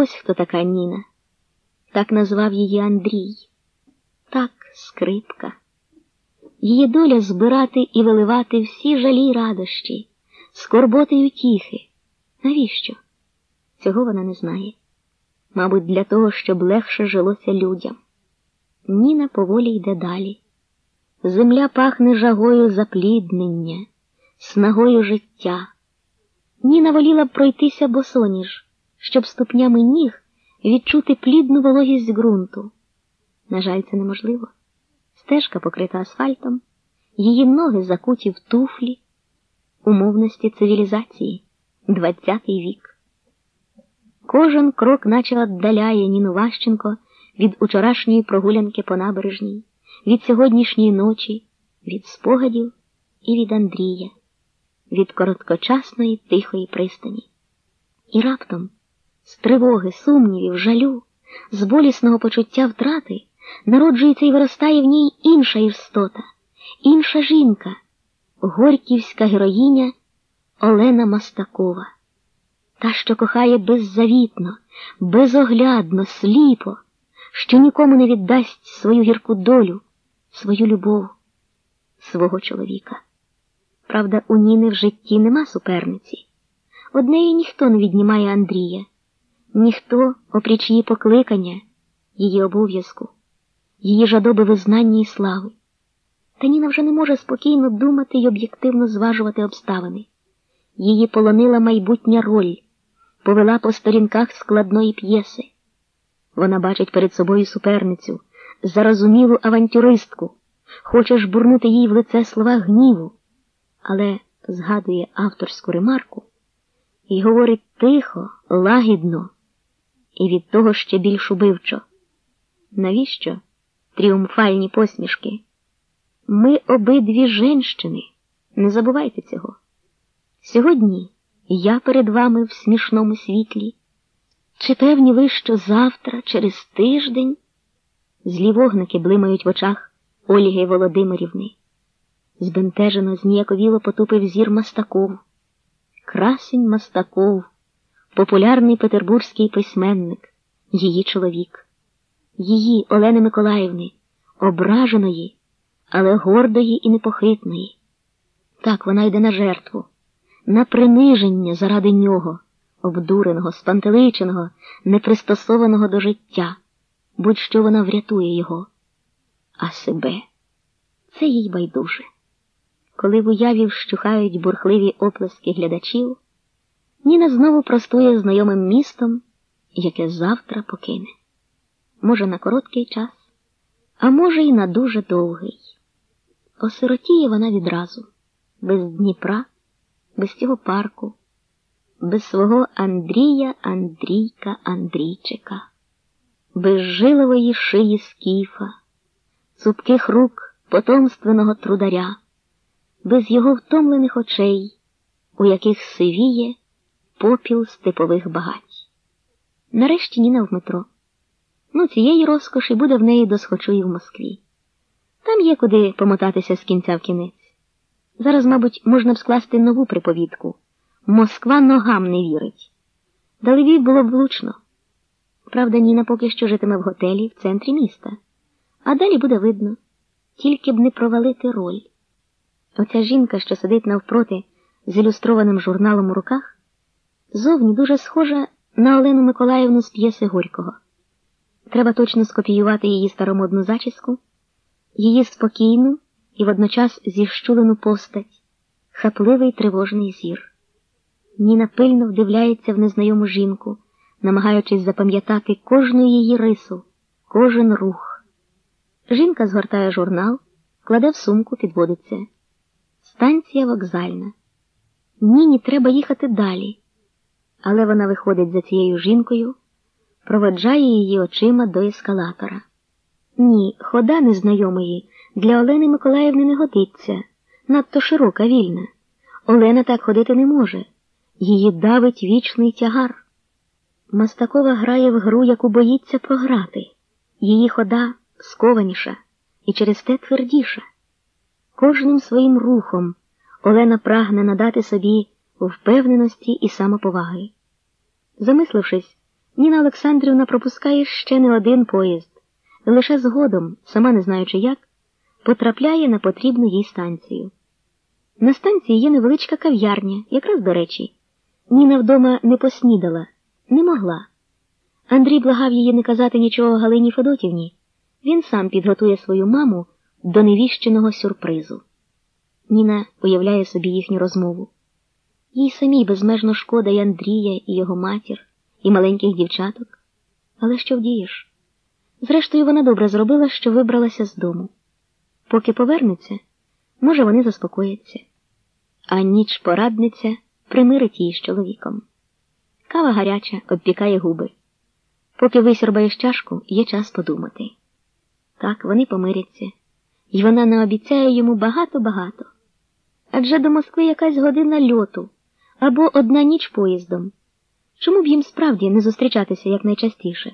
Ось хто така Ніна. Так назвав її Андрій. Так, скрипка. Її доля збирати і виливати всі жалі й радощі, скорботи й утіхи. Навіщо? Цього вона не знає. Мабуть, для того, щоб легше жилося людям. Ніна поволі йде далі. Земля пахне жагою запліднення, снагою життя. Ніна воліла б пройтися босоніж, щоб ступнями ніг відчути плідну вологість ґрунту. На жаль, це неможливо. Стежка покрита асфальтом, її ноги закуті в туфлі, умовності цивілізації, двадцятий вік. Кожен крок наче віддаляє Ніну Ващенко від учорашньої прогулянки по набережній, від сьогоднішньої ночі, від спогадів і від Андрія, від короткочасної тихої пристані. І раптом, з тривоги, сумнівів, жалю, з болісного почуття втрати, народжується і виростає в ній інша істота, інша жінка, горьківська героїня Олена Мастакова, та, що кохає беззавітно, безоглядно, сліпо, що нікому не віддасть свою гірку долю, свою любов, свого чоловіка. Правда, у Ніни в житті нема суперниці. Однеї ніхто не віднімає Андрія, ніхто, опріч її покликання, її обов'язку, її жадоби визнання і слави. Та Ніна вже не може спокійно думати й об'єктивно зважувати обставини. Її полонила майбутня роль, повела по сторінках складної п'єси. Вона бачить перед собою суперницю, зарозумілу авантюристку, хоче жбурнути їй в лице слова гніву, але згадує авторську ремарку і говорить тихо, лагідно і від того ще більш убивчо. Навіщо тріумфальні посмішки? Ми обидві женщини, не забувайте цього. Сьогодні я перед вами в смішному світлі. Чи певні ви, що завтра, через тиждень, злі вогники блимають в очах Ольги Володимирівни? Збентежено зніяковіло потупив зір Мастаков. Красень Мастаков, популярний петербурзький письменник, її чоловік, її Олени Миколаївни, ображеної, але гордої і непохитної. Так вона йде на жертву, на приниження заради нього, обдуреного, спантеличеного, непристосованого до життя, будь-що вона врятує його, а себе це їй байдуже. Коли в уяві вщухають бурхливі оплески глядачів, Ніна знову простує знайомим містом, яке завтра покине. Може, на короткий час, а може, і на дуже довгий. Осиротіє вона відразу, без Дніпра, без цього парку, без свого Андрія, Андрійка, Андрійчика, без жилової шиї скіфа, цупких рук потомственного трударя без його втомлених очей, у яких сивіє попіл степових багать. Нарешті Ніна в метро. Ну, цієї розкоші буде в неї досхочу і в Москві. Там є куди помотатися з кінця в кінець. Зараз, мабуть, можна б скласти нову приповідку. Москва ногам не вірить. Дали було б влучно. Правда, Ніна поки що житиме в готелі в центрі міста, а далі буде видно, тільки б не провалити роль. Оця жінка, що сидить навпроти з ілюстрованим журналом у руках, зовні дуже схожа на Олену Миколаївну з п'єси Горького. Треба точно скопіювати її старомодну зачіску, її спокійну і водночас зіщулену постать, хапливий тривожний зір. Ніна пильно вдивляється в незнайому жінку, намагаючись запам'ятати кожну її рису, кожен рух. Жінка згортає журнал, кладе в сумку, підводиться. Станція вокзальна. Ніні треба їхати далі. Але вона виходить за цією жінкою, проведжає її очима до ескалатора. Ні, хода незнайомої для Олени Миколаївни не годиться, надто широка, вільна. Олена так ходити не може. Її давить вічний тягар. Мастакова грає в гру, яку боїться програти. Її хода скованіша і через те твердіша. Кожним своїм рухом Олена прагне надати собі впевненості і самоповаги. Замислившись, Ніна Олександрівна пропускає ще не один поїзд, лише згодом, сама не знаючи як, потрапляє на потрібну їй станцію. На станції є невеличка кав'ярня, якраз до речі. Ніна вдома не поснідала, не могла. Андрій благав її не казати нічого Галині Федотівні. Він сам підготує свою маму до невіщеного сюрпризу. Ніна уявляє собі їхню розмову. Їй самій безмежно шкода й Андрія, і його матір, і маленьких дівчаток. Але що вдієш? Зрештою, вона добре зробила, що вибралася з дому. Поки повернеться, може, вони заспокояться, а ніч порадниця примирить її з чоловіком. Кава гаряча обпікає губи. Поки висірбаєш чашку, є час подумати. Так, вони помиряться, і вона не обіцяє йому багато-багато. Адже до Москви якась година льоту або одна ніч поїздом. Чому б їм справді не зустрічатися якнайчастіше?